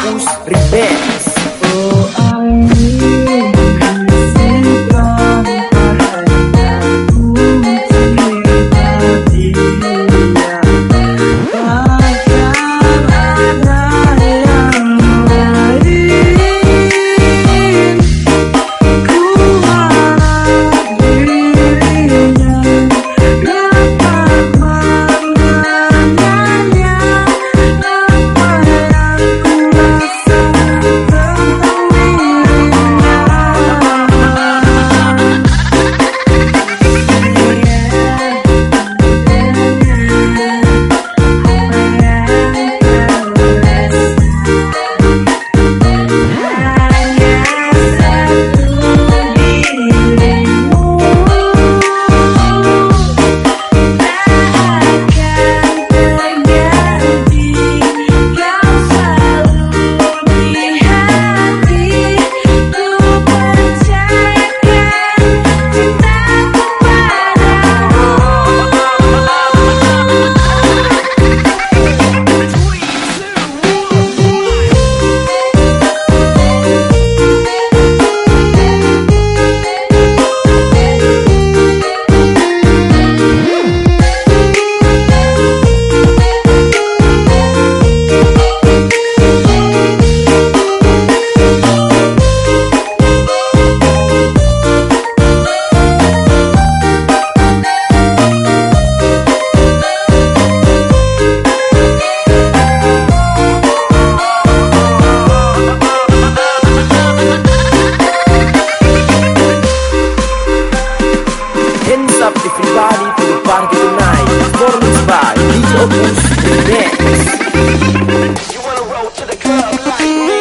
Marcos Ribeiro. club like